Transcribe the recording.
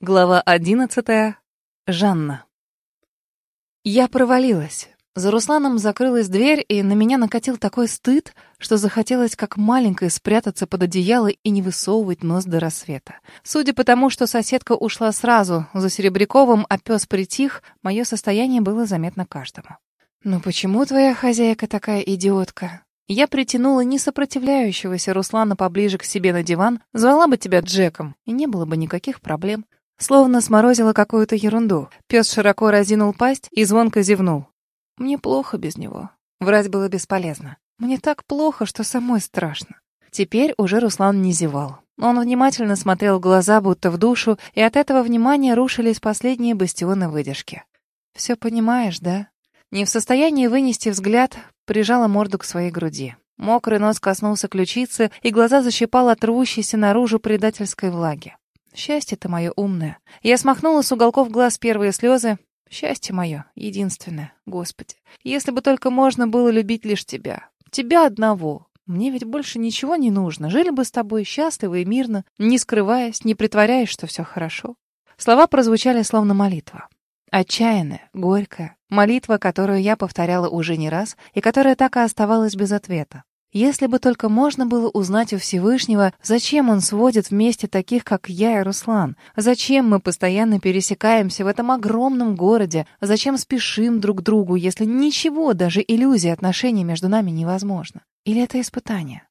Глава одиннадцатая. Жанна. Я провалилась. За Русланом закрылась дверь, и на меня накатил такой стыд, что захотелось как маленькой спрятаться под одеяло и не высовывать нос до рассвета. Судя по тому, что соседка ушла сразу за Серебряковым, а пес притих, мое состояние было заметно каждому. «Ну почему твоя хозяйка такая идиотка?» Я притянула несопротивляющегося Руслана поближе к себе на диван, звала бы тебя Джеком, и не было бы никаких проблем. Словно сморозила какую-то ерунду. Пес широко разинул пасть и звонко зевнул. Мне плохо без него. Врать было бесполезно. Мне так плохо, что самой страшно. Теперь уже Руслан не зевал. Он внимательно смотрел в глаза, будто в душу, и от этого внимания рушились последние бастионы выдержки. «Все понимаешь, да?» Не в состоянии вынести взгляд, прижала морду к своей груди. Мокрый нос коснулся ключицы, и глаза защипал от рвущейся наружу предательской влаги. Счастье-то мое умное. Я смахнула с уголков глаз первые слезы. Счастье мое, единственное, Господи. Если бы только можно было любить лишь тебя. Тебя одного. Мне ведь больше ничего не нужно. Жили бы с тобой счастливо и мирно, не скрываясь, не притворяясь, что все хорошо. Слова прозвучали словно молитва. Отчаянная, горькая. Молитва, которую я повторяла уже не раз, и которая так и оставалась без ответа. Если бы только можно было узнать у Всевышнего, зачем он сводит вместе таких, как я и Руслан, зачем мы постоянно пересекаемся в этом огромном городе, зачем спешим друг к другу, если ничего, даже иллюзия отношений между нами невозможно. Или это испытание?